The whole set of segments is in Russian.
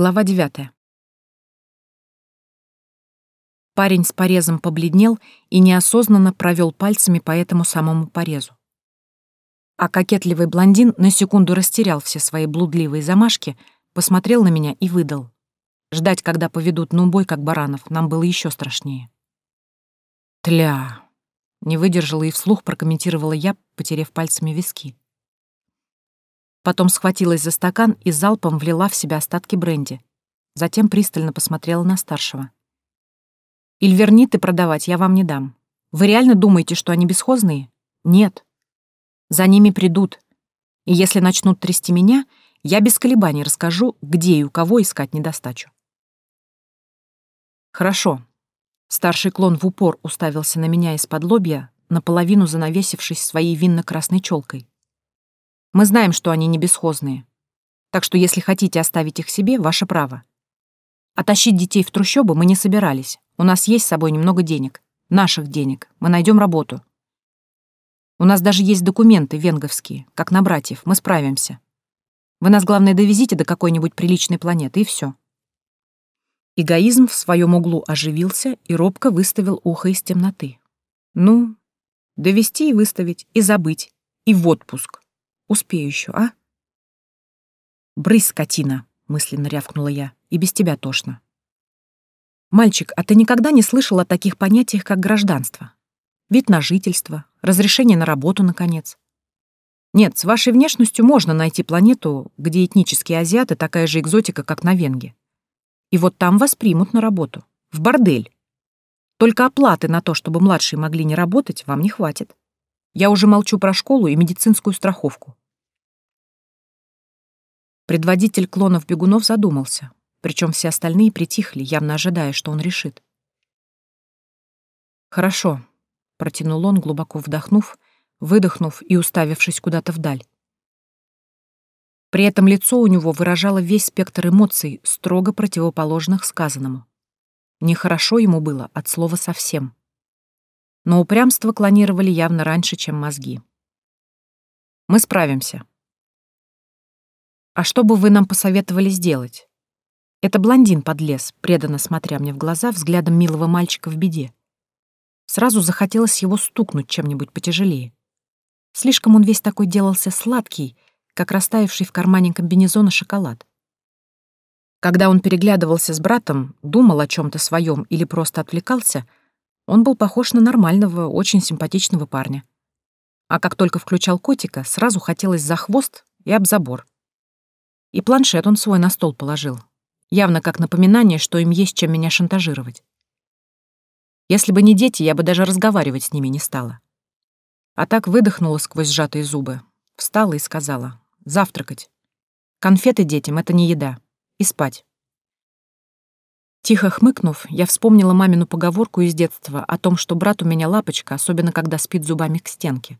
Глава девятая. Парень с порезом побледнел и неосознанно провел пальцами по этому самому порезу. А кокетливый блондин на секунду растерял все свои блудливые замашки, посмотрел на меня и выдал. Ждать, когда поведут на убой, как баранов, нам было еще страшнее. «Тля!» — не выдержала и вслух прокомментировала я, потеряв пальцами виски. Потом схватилась за стакан и залпом влила в себя остатки бренди. Затем пристально посмотрела на старшего. «Ильверниты продавать я вам не дам. Вы реально думаете, что они бесхозные? Нет. За ними придут. И если начнут трясти меня, я без колебаний расскажу, где и у кого искать недостачу». «Хорошо». Старший клон в упор уставился на меня из-под лобья, наполовину занавесившись своей винно-красной челкой. Мы знаем, что они не бесхозные. Так что если хотите оставить их себе, ваше право. А тащить детей в трущобы мы не собирались. У нас есть с собой немного денег. Наших денег. Мы найдем работу. У нас даже есть документы венговские, как на братьев. Мы справимся. Вы нас, главное, довезите до какой-нибудь приличной планеты, и все. Эгоизм в своем углу оживился и робко выставил ухо из темноты. Ну, довести и выставить, и забыть, и в отпуск. Успею еще, а? Брысь, скотина, мысленно рявкнула я, и без тебя тошно. Мальчик, а ты никогда не слышал о таких понятиях, как гражданство? Вид на жительство, разрешение на работу, наконец. Нет, с вашей внешностью можно найти планету, где этнические азиаты такая же экзотика, как на Венге. И вот там вас примут на работу. В бордель. Только оплаты на то, чтобы младшие могли не работать, вам не хватит. Я уже молчу про школу и медицинскую страховку. Предводитель клонов-бегунов задумался, причем все остальные притихли, явно ожидая, что он решит. «Хорошо», — протянул он, глубоко вдохнув, выдохнув и уставившись куда-то вдаль. При этом лицо у него выражало весь спектр эмоций, строго противоположных сказанному. Нехорошо ему было от слова совсем. Но упрямство клонировали явно раньше, чем мозги. «Мы справимся», «А что бы вы нам посоветовали сделать?» Это блондин подлез, преданно смотря мне в глаза взглядом милого мальчика в беде. Сразу захотелось его стукнуть чем-нибудь потяжелее. Слишком он весь такой делался сладкий, как растаявший в кармане комбинезона шоколад. Когда он переглядывался с братом, думал о чем то своем или просто отвлекался, он был похож на нормального, очень симпатичного парня. А как только включал котика, сразу хотелось за хвост и об забор. И планшет он свой на стол положил. Явно как напоминание, что им есть чем меня шантажировать. Если бы не дети, я бы даже разговаривать с ними не стала. А так выдохнула сквозь сжатые зубы, встала и сказала «Завтракать. Конфеты детям — это не еда. И спать». Тихо хмыкнув, я вспомнила мамину поговорку из детства о том, что брат у меня лапочка, особенно когда спит зубами к стенке.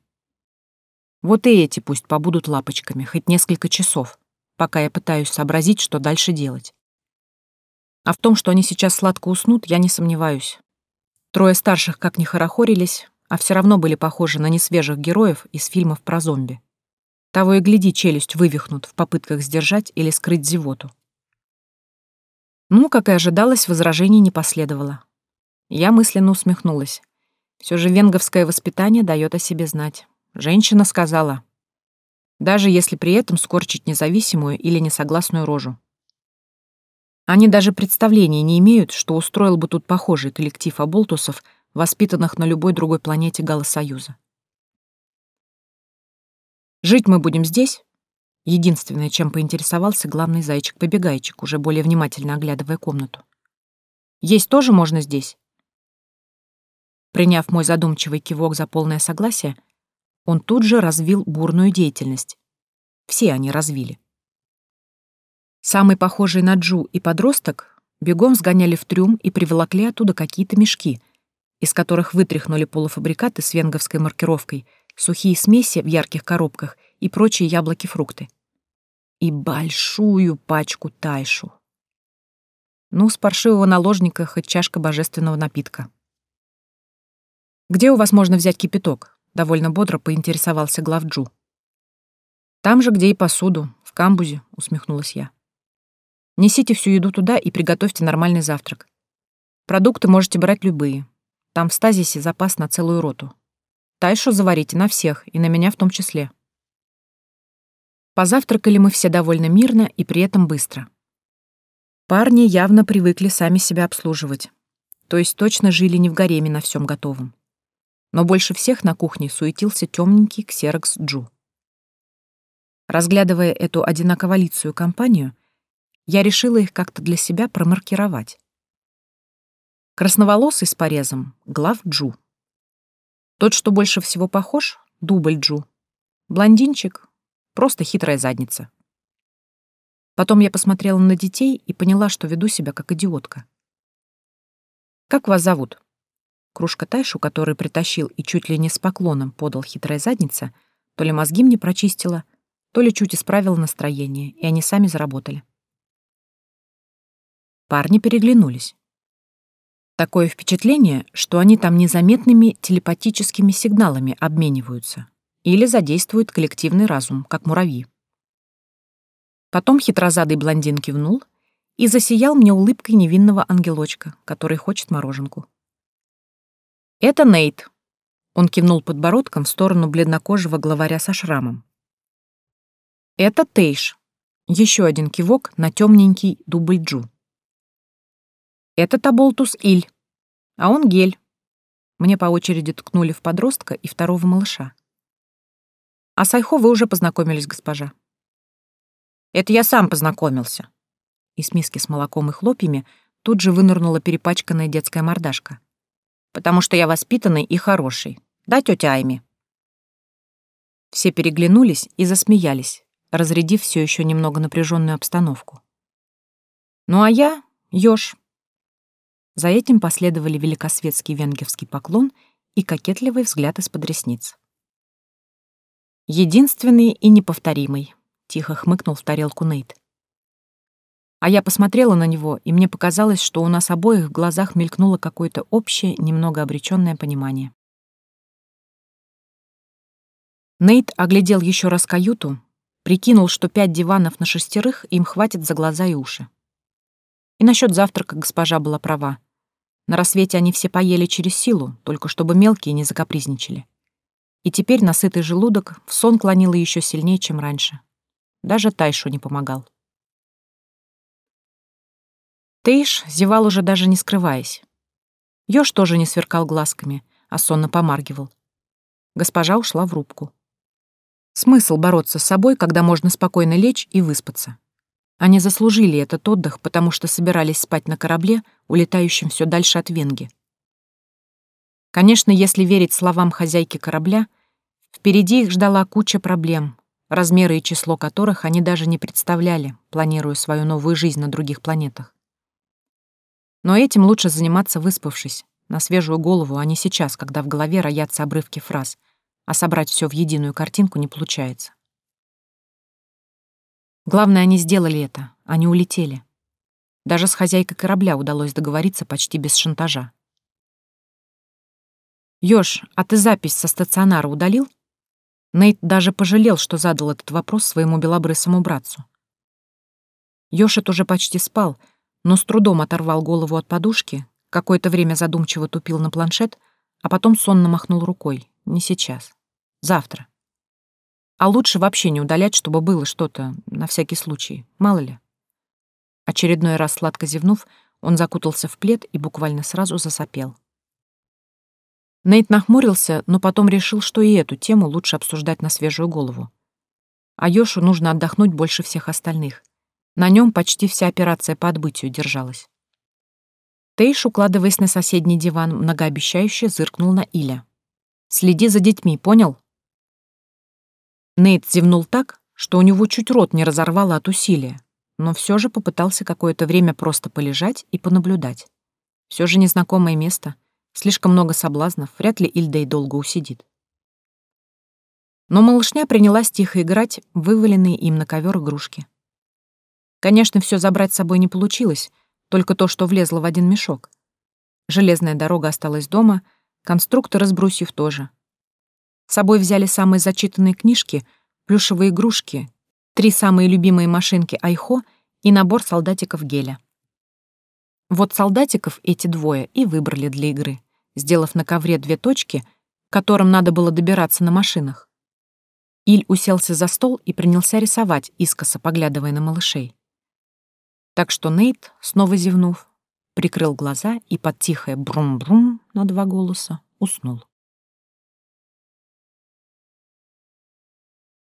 Вот и эти пусть побудут лапочками, хоть несколько часов пока я пытаюсь сообразить, что дальше делать. А в том, что они сейчас сладко уснут, я не сомневаюсь. Трое старших как ни хорохорились, а все равно были похожи на несвежих героев из фильмов про зомби. Того и гляди, челюсть вывихнут в попытках сдержать или скрыть зевоту. Ну, как и ожидалось, возражений не последовало. Я мысленно усмехнулась. Все же венговское воспитание дает о себе знать. Женщина сказала, даже если при этом скорчить независимую или несогласную рожу. Они даже представления не имеют, что устроил бы тут похожий коллектив оболтусов, воспитанных на любой другой планете Галосоюза. «Жить мы будем здесь?» Единственное, чем поинтересовался главный зайчик-побегайчик, уже более внимательно оглядывая комнату. «Есть тоже можно здесь?» Приняв мой задумчивый кивок за полное согласие, он тут же развил бурную деятельность. Все они развили. Самый похожий на Джу и подросток бегом сгоняли в трюм и приволокли оттуда какие-то мешки, из которых вытряхнули полуфабрикаты с венговской маркировкой, сухие смеси в ярких коробках и прочие яблоки-фрукты. И большую пачку тайшу. Ну, с паршивого наложника хоть чашка божественного напитка. «Где у вас можно взять кипяток?» — довольно бодро поинтересовался главджу. «Там же, где и посуду, в камбузе», — усмехнулась я. Несите всю еду туда и приготовьте нормальный завтрак. Продукты можете брать любые. Там в стазисе запас на целую роту. Тайшу заварите на всех, и на меня в том числе. Позавтракали мы все довольно мирно и при этом быстро. Парни явно привыкли сами себя обслуживать. То есть точно жили не в гареме на всем готовом. Но больше всех на кухне суетился темненький ксерокс Джу. Разглядывая эту одинаковолицую компанию, я решила их как-то для себя промаркировать. Красноволосый с порезом — глав Джу. Тот, что больше всего похож — дубль Джу. Блондинчик — просто хитрая задница. Потом я посмотрела на детей и поняла, что веду себя как идиотка. «Как вас зовут?» Кружка Тайшу, который притащил и чуть ли не с поклоном подал хитрая задница, то ли мозги мне прочистила, то ли чуть исправила настроение, и они сами заработали. Парни переглянулись. Такое впечатление, что они там незаметными телепатическими сигналами обмениваются или задействуют коллективный разум, как муравьи. Потом хитрозадый блондин кивнул и засиял мне улыбкой невинного ангелочка, который хочет мороженку. «Это Нейт», — он кивнул подбородком в сторону бледнокожего главаря со шрамом. «Это Тейш», — еще один кивок на темненький дубль Джу. «Это Таболтус Иль, а он Гель». Мне по очереди ткнули в подростка и второго малыша. «А Сайхо вы уже познакомились, госпожа». Это я сам познакомился. Из миски с молоком и хлопьями тут же вынырнула перепачканная детская мордашка. Потому что я воспитанный и хороший. Да, тетя Айми? Все переглянулись и засмеялись, разрядив все еще немного напряженную обстановку. Ну а я — Ёж. За этим последовали великосветский венгерский поклон и кокетливый взгляд из-под ресниц. Единственный и неповторимый, тихо хмыкнул в тарелку Нейт. А я посмотрела на него, и мне показалось, что у нас обоих в глазах мелькнуло какое-то общее, немного обреченное понимание. Нейт оглядел еще раз каюту, прикинул, что пять диванов на шестерых им хватит за глаза и уши. И насчет завтрака госпожа была права. На рассвете они все поели через силу, только чтобы мелкие не закапризничали. И теперь насытый желудок в сон клонило еще сильнее, чем раньше. Даже Тайшу не помогал. Тейш зевал уже даже не скрываясь. Ёж тоже не сверкал глазками, а сонно помаргивал. Госпожа ушла в рубку. Смысл бороться с собой, когда можно спокойно лечь и выспаться. Они заслужили этот отдых, потому что собирались спать на корабле, улетающем все дальше от Венги. Конечно, если верить словам хозяйки корабля, впереди их ждала куча проблем, размеры и число которых они даже не представляли, планируя свою новую жизнь на других планетах. Но этим лучше заниматься выспавшись, на свежую голову, а не сейчас, когда в голове роятся обрывки фраз, а собрать все в единую картинку не получается. Главное, они сделали это, они улетели. Даже с хозяйкой корабля удалось договориться почти без шантажа. «Ёж, а ты запись со стационара удалил?» Нейт даже пожалел, что задал этот вопрос своему белобрысому братцу. Йошит уже почти спал, но с трудом оторвал голову от подушки, какое-то время задумчиво тупил на планшет, а потом сонно махнул рукой. Не сейчас. Завтра. А лучше вообще не удалять, чтобы было что-то, на всякий случай, мало ли. Очередной раз сладко зевнув, он закутался в плед и буквально сразу засопел. Нейт нахмурился, но потом решил, что и эту тему лучше обсуждать на свежую голову. А Йошу нужно отдохнуть больше всех остальных. На нем почти вся операция по отбытию держалась. Тейш, укладываясь на соседний диван, многообещающе зыркнул на Иля. «Следи за детьми, понял?» Нейт зевнул так, что у него чуть рот не разорвало от усилия, но все же попытался какое-то время просто полежать и понаблюдать. Все же незнакомое место — Слишком много соблазнов, вряд ли Ильдей долго усидит. Но малышня принялась тихо играть вываленные им на ковер игрушки. Конечно, все забрать с собой не получилось, только то, что влезло в один мешок. Железная дорога осталась дома, конструктор из брусьев тоже. С собой взяли самые зачитанные книжки, плюшевые игрушки, три самые любимые машинки Айхо и набор солдатиков геля. Вот солдатиков эти двое и выбрали для игры, сделав на ковре две точки, к которым надо было добираться на машинах. Иль уселся за стол и принялся рисовать, искоса поглядывая на малышей. Так что Нейт, снова зевнув, прикрыл глаза и под тихое брум-брум на два голоса уснул.